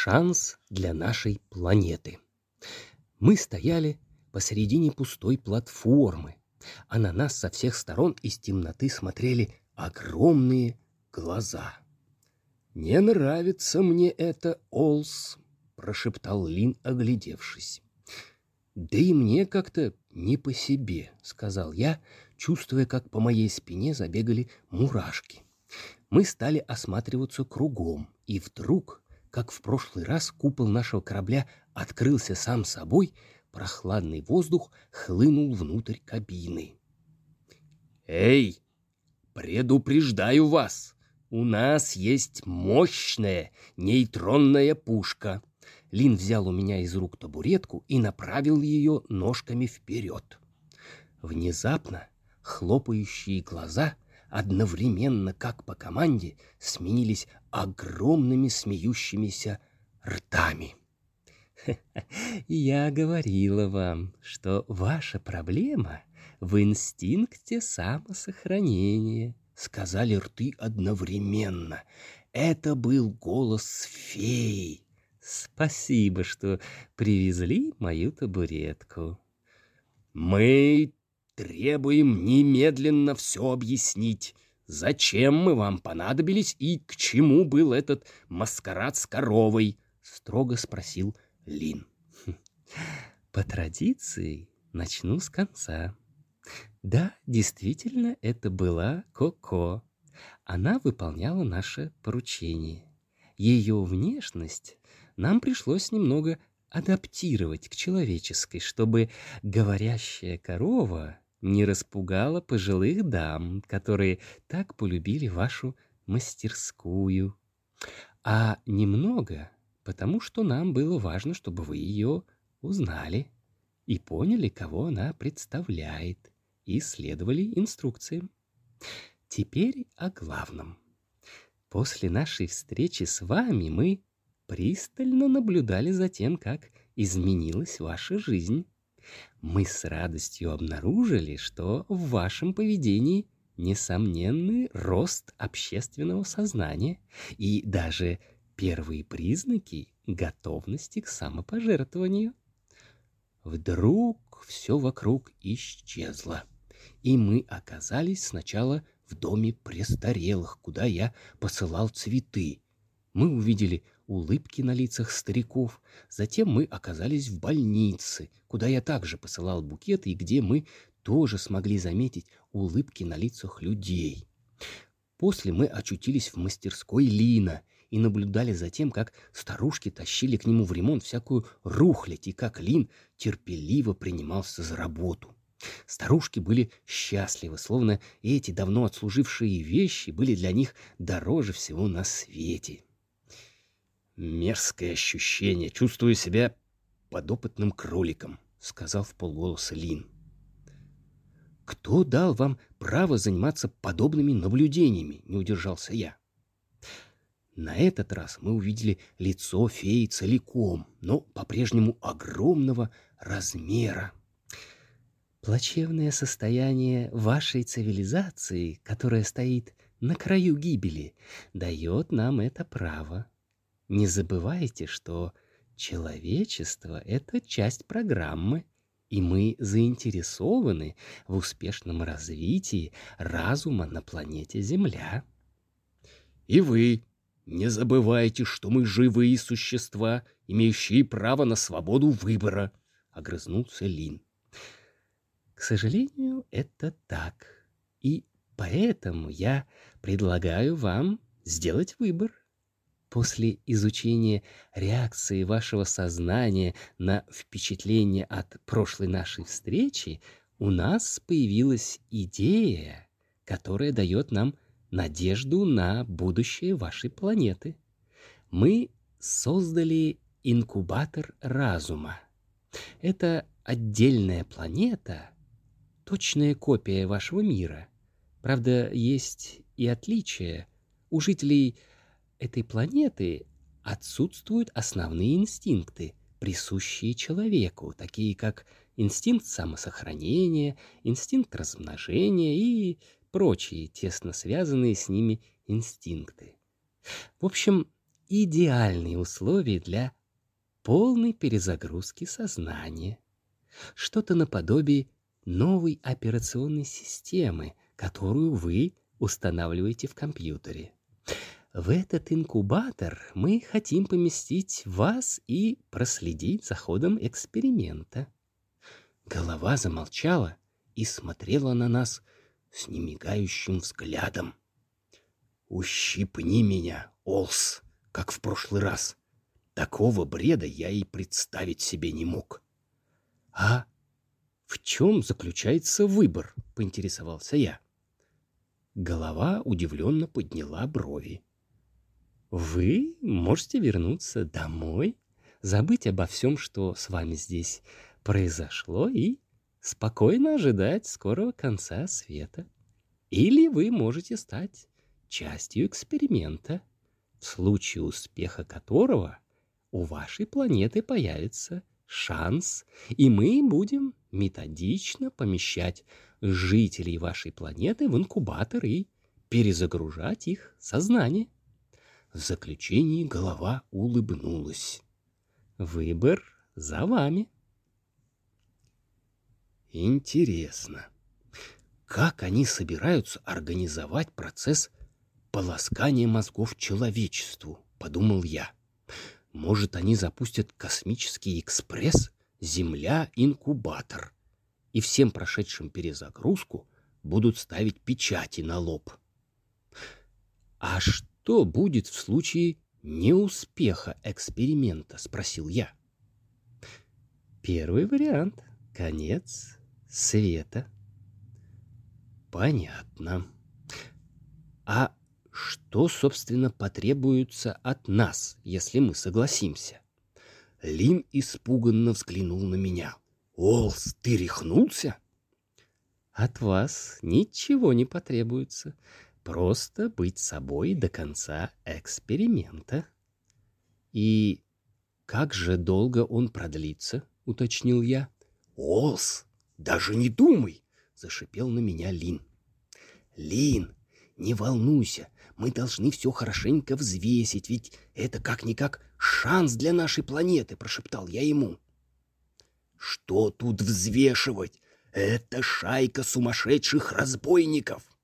шанс для нашей планеты. Мы стояли посередине пустой платформы, а на нас со всех сторон из темноты смотрели огромные глаза. «Не нравится мне это, Олс», — прошептал Лин, оглядевшись. «Да и мне как-то не по себе», — сказал я, чувствуя, как по моей спине забегали мурашки. Мы стали осматриваться кругом, и вдруг, как в прошлый раз, купол нашего корабля открылся сам собой, прохладный воздух хлынул внутрь кабины. «Эй, предупреждаю вас! У нас есть мощная нейтронная пушка!» Лин взял у меня из рук табуретку и направил ее ножками вперед. Внезапно хлопающие глаза одновременно, как по команде, сменились огромными смеющимися ртами. «Я говорила вам, что ваша проблема в инстинкте самосохранения», — сказали рты одновременно. Это был голос феи. Спасибо, что привезли мою табуретку. Мы требуем немедленно все объяснить. Зачем мы вам понадобились и к чему был этот маскарад с коровой? Строго спросил Лин. По традиции начну с конца. Да, действительно, это была Коко. Она выполняла наше поручение. Ее внешность нам пришлось немного адаптировать к человеческой, чтобы говорящая корова не распугала пожилых дам, которые так полюбили вашу мастерскую. А немного, потому что нам было важно, чтобы вы ее узнали и поняли, кого она представляет, и следовали инструкциям. Теперь о главном. После нашей встречи с вами мы пристально наблюдали за тем, как изменилась ваша жизнь. Мы с радостью обнаружили, что в вашем поведении несомненный рост общественного сознания и даже первые признаки готовности к самопожертвованию. Вдруг все вокруг исчезло, и мы оказались сначала в доме престарелых, куда я посылал цветы. Мы увидели улыбки на лицах стариков. Затем мы оказались в больнице, куда я также посылал букеты и где мы тоже смогли заметить улыбки на лицах людей. После мы очутились в мастерской Лина и наблюдали за тем, как старушки тащили к нему в ремонт всякую рухлядь и как Лин терпеливо принимался за работу. Старушки были счастливы, словно эти давно отслужившие вещи были для них дороже всего на свете. Мерзкое ощущение. Чувствую себя подопытным кроликом, сказал в полголоса Лин. Кто дал вам право заниматься подобными наблюдениями? Не удержался я. На этот раз мы увидели лицо феи целиком, но по-прежнему огромного размера. Плачевное состояние вашей цивилизации, которая стоит на краю гибели, дает нам это право, не забывайте, что человечество — это часть программы, и мы заинтересованы в успешном развитии разума на планете Земля. И вы не забывайте, что мы живые существа, имеющие право на свободу выбора, — огрызнулся Лин. К сожалению, это так. И поэтому я предлагаю вам сделать выбор. После изучения реакции вашего сознания на впечатление от прошлой нашей встречи у нас появилась идея, которая дает нам надежду на будущее вашей планеты. Мы создали инкубатор разума. Это отдельная планета, точная копия вашего мира. Правда, есть и отличия. У жителей этой планеты отсутствуют основные инстинкты, присущие человеку, такие как инстинкт самосохранения, инстинкт размножения и прочие тесно связанные с ними инстинкты. В общем, идеальные условия для полной перезагрузки сознания. Что-то наподобие новой операционной системы, которую вы устанавливаете в компьютере. В этот инкубатор мы хотим поместить вас и проследить за ходом эксперимента. Голова замолчала и смотрела на нас с немигающим взглядом. «Ущипни меня, Олс, как в прошлый раз. Такого бреда я и представить себе не мог». «А в чем заключается выбор?» — поинтересовался я. Голова удивленно подняла брови. «Вы можете вернуться домой, забыть обо всем, что с вами здесь произошло, и спокойно ожидать скорого конца света. Или вы можете стать частью эксперимента, в случае успеха которого у вашей планеты появится шанс, и мы будем методично помещать жителей вашей планеты в инкубатор и перезагружать их сознание. В заключении голова улыбнулась. Выбор за вами. Интересно, как они собираются организовать процесс полоскания мозгов человечеству, подумал я. Может, они запустят космический экспресс «Земля-инкубатор» и всем прошедшим перезагрузку будут ставить печати на лоб. А что будет в случае неуспеха эксперимента, спросил я. Первый вариант — конец света. Понятно. А что, собственно, потребуется от нас, если мы согласимся? Лин испуганно взглянул на меня. «Олс, ты рехнулся?» «От вас ничего не потребуется. Просто быть собой до конца эксперимента». «И как же долго он продлится?» — уточнил я. «Олс, даже не думай!» — зашипел на меня Лин. «Лин, не волнуйся, мы должны все хорошенько взвесить, ведь это как-никак шанс для нашей планеты», — прошептал я ему. «Что тут взвешивать? Это шайка сумасшедших разбойников!»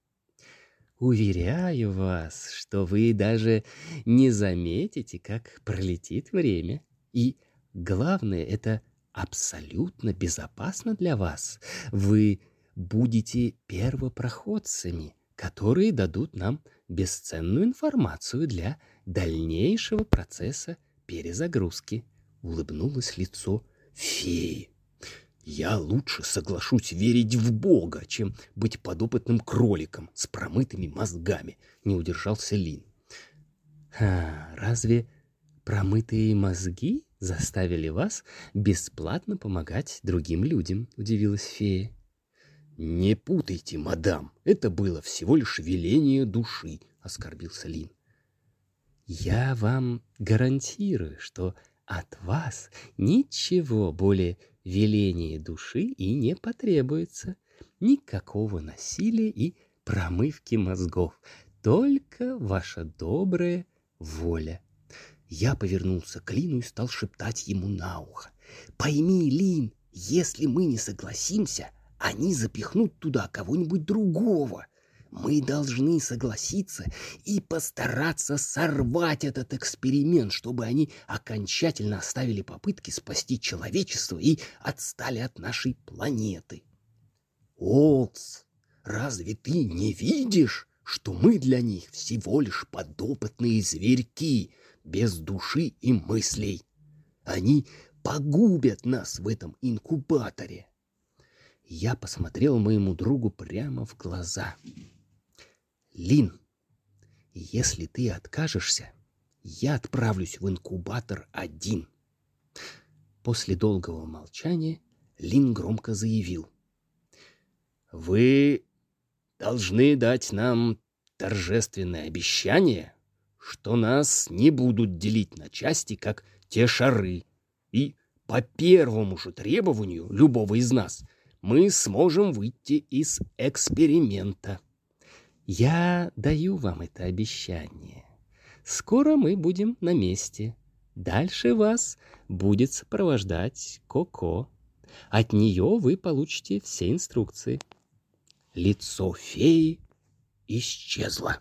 Уверяю вас, что вы даже не заметите, как пролетит время. И главное, это абсолютно безопасно для вас. Вы будете первопроходцами, которые дадут нам бесценную информацию для дальнейшего процесса перезагрузки. Улыбнулось лицо феи. Я лучше соглашусь верить в Бога, чем быть подопытным кроликом с промытыми мозгами, не удержался Лин. А, разве промытые мозги заставили вас бесплатно помогать другим людям?» — удивилась фея. «Не путайте, мадам, это было всего лишь веление души», — оскорбился Лин. «Я вам гарантирую, что от вас ничего более веления души и не потребуется. Никакого насилия и промывки мозгов, только ваша добрая воля. Я повернулся к Лину и стал шептать ему на ухо. «Пойми, Лин, если мы не согласимся, они запихнут туда кого-нибудь другого. Мы должны согласиться и постараться сорвать этот эксперимент, чтобы они окончательно оставили попытки спасти человечество и отстали от нашей планеты. Олдс, разве ты не видишь, что мы для них всего лишь подопытные зверьки, без души и мыслей. Они погубят нас в этом инкубаторе. Я посмотрел моему другу прямо в глаза. Лин, если ты откажешься, я отправлюсь в инкубатор один. После долгого молчания Лин громко заявил. Вы должны дать нам торжественное обещание, что нас не будут делить на части, как те шары. И по первому же требованию любого из нас мы сможем выйти из эксперимента. Я даю вам это обещание. Скоро мы будем на месте. Дальше вас будет сопровождать Коко. От нее вы получите все инструкции. Лицо феи исчезло.